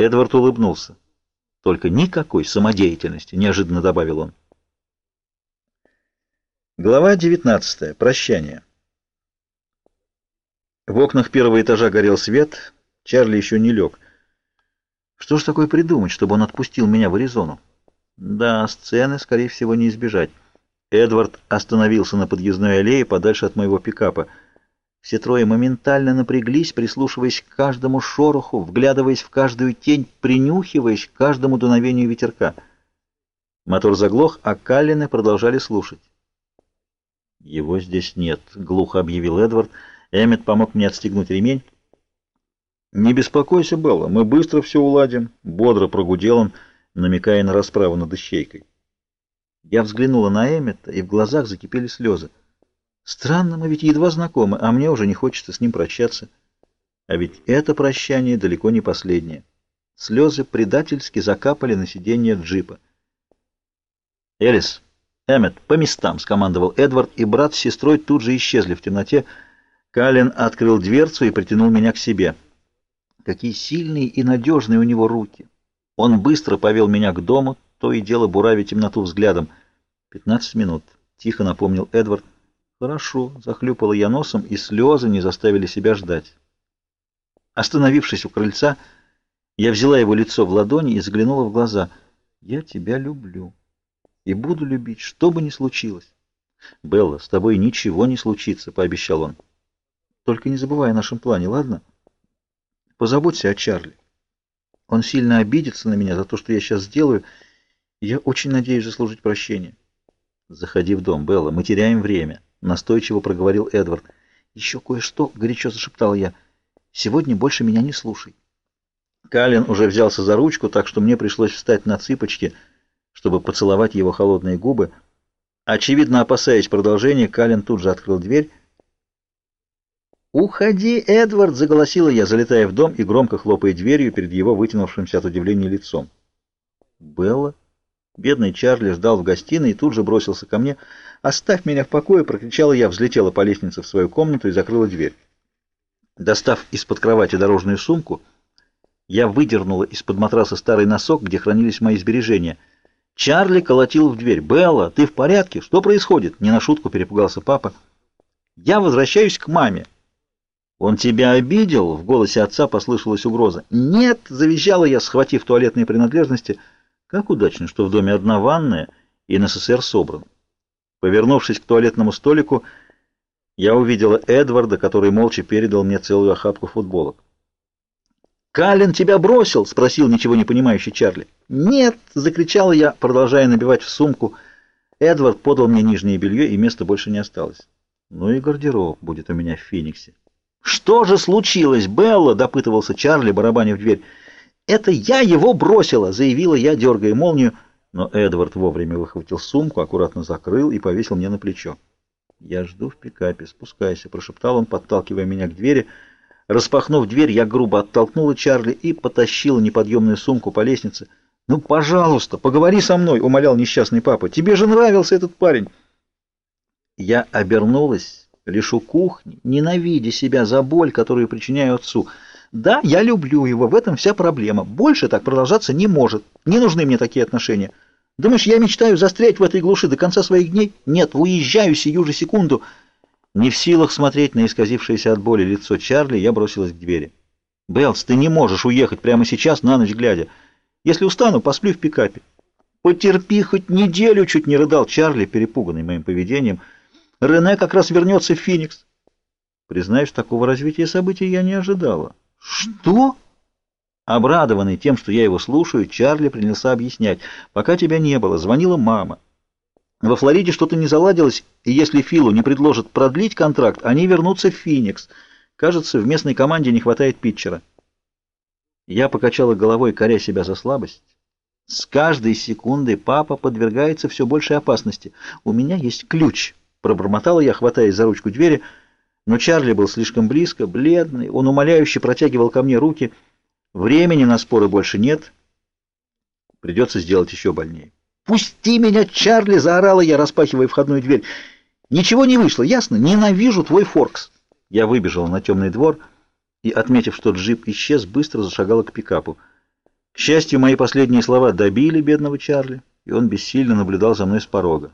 Эдвард улыбнулся. Только никакой самодеятельности, неожиданно добавил он. Глава 19. Прощание. В окнах первого этажа горел свет, Чарли еще не лег. Что ж такое придумать, чтобы он отпустил меня в Аризону? Да, сцены, скорее всего, не избежать. Эдвард остановился на подъездной аллее подальше от моего пикапа. Все трое моментально напряглись, прислушиваясь к каждому шороху, вглядываясь в каждую тень, принюхиваясь к каждому дуновению ветерка. Мотор заглох, а Каллины продолжали слушать. «Его здесь нет», — глухо объявил Эдвард. Эммет помог мне отстегнуть ремень. «Не беспокойся, Белла, мы быстро все уладим», — бодро прогудел он, намекая на расправу над ищейкой. Я взглянула на Эммета, и в глазах закипели слезы. Странно, мы ведь едва знакомы, а мне уже не хочется с ним прощаться. А ведь это прощание далеко не последнее. Слезы предательски закапали на сиденье джипа. «Элис, Эммет, по местам!» — скомандовал Эдвард, и брат с сестрой тут же исчезли в темноте. Калин открыл дверцу и притянул меня к себе. Какие сильные и надежные у него руки! Он быстро повел меня к дому, то и дело буравя темноту взглядом. «Пятнадцать минут», — тихо напомнил Эдвард. «Хорошо», — захлюпала я носом, и слезы не заставили себя ждать. Остановившись у крыльца, я взяла его лицо в ладони и заглянула в глаза. «Я тебя люблю и буду любить, что бы ни случилось». «Белла, с тобой ничего не случится», — пообещал он. «Только не забывай о нашем плане, ладно? Позаботься о Чарли. Он сильно обидится на меня за то, что я сейчас сделаю, — я очень надеюсь заслужить прощение. Заходи в дом, Белла, мы теряем время, настойчиво проговорил Эдвард. Еще кое-что, горячо зашептал я. Сегодня больше меня не слушай. Калин уже взялся за ручку, так что мне пришлось встать на цыпочки, чтобы поцеловать его холодные губы. Очевидно, опасаясь продолжения, Калин тут же открыл дверь. «Уходи, Эдвард!» — заголосила я, залетая в дом и громко хлопая дверью перед его вытянувшимся от удивления лицом. «Белла?» Бедный Чарли ждал в гостиной и тут же бросился ко мне. «Оставь меня в покое!» — прокричала я, взлетела по лестнице в свою комнату и закрыла дверь. Достав из-под кровати дорожную сумку, я выдернула из-под матраса старый носок, где хранились мои сбережения. Чарли колотил в дверь. «Белла, ты в порядке? Что происходит?» Не на шутку перепугался папа. «Я возвращаюсь к маме». «Он тебя обидел?» — в голосе отца послышалась угроза. «Нет!» — завизжала я, схватив туалетные принадлежности — как удачно, что в доме одна ванная и НССР собран. Повернувшись к туалетному столику, я увидела Эдварда, который молча передал мне целую охапку футболок. «Калин тебя бросил?» — спросил ничего не понимающий Чарли. «Нет!» — закричала я, продолжая набивать в сумку. Эдвард подал мне нижнее белье, и места больше не осталось. Ну и гардероб будет у меня в Фениксе. «Что же случилось, Белла?» — допытывался Чарли, барабаня в дверь. «Это я его бросила!» — заявила я, дергая молнию, но Эдвард вовремя выхватил сумку, аккуратно закрыл и повесил мне на плечо. «Я жду в пикапе, спускайся», — прошептал он, подталкивая меня к двери. Распахнув дверь, я грубо оттолкнула Чарли и потащила неподъемную сумку по лестнице. «Ну, пожалуйста, поговори со мной», — умолял несчастный папа. «Тебе же нравился этот парень». Я обернулась, лишь у кухни, ненавидя себя за боль, которую причиняю отцу — да, я люблю его, в этом вся проблема. Больше так продолжаться не может. Не нужны мне такие отношения. Думаешь, я мечтаю застрять в этой глуши до конца своих дней? Нет, уезжаю сию же секунду. Не в силах смотреть на исказившееся от боли лицо Чарли, я бросилась к двери. Беллс, ты не можешь уехать прямо сейчас, на ночь глядя. Если устану, посплю в пикапе. Потерпи хоть неделю, чуть не рыдал Чарли, перепуганный моим поведением. Рене как раз вернется в Феникс. Признаюсь, такого развития событий я не ожидала. «Что?» Обрадованный тем, что я его слушаю, Чарли принялся объяснять. «Пока тебя не было, звонила мама. Во Флориде что-то не заладилось, и если Филу не предложат продлить контракт, они вернутся в Феникс. Кажется, в местной команде не хватает питчера». Я покачала головой, коря себя за слабость. С каждой секундой папа подвергается все большей опасности. «У меня есть ключ», — пробормотала я, хватаясь за ручку двери, — но Чарли был слишком близко, бледный, он умоляюще протягивал ко мне руки. Времени на споры больше нет. Придется сделать еще больнее. «Пусти меня, Чарли!» — заорала я, распахивая входную дверь. «Ничего не вышло, ясно? Ненавижу твой Форкс!» Я выбежала на темный двор и, отметив, что джип исчез, быстро зашагала к пикапу. К счастью, мои последние слова добили бедного Чарли, и он бессильно наблюдал за мной с порога.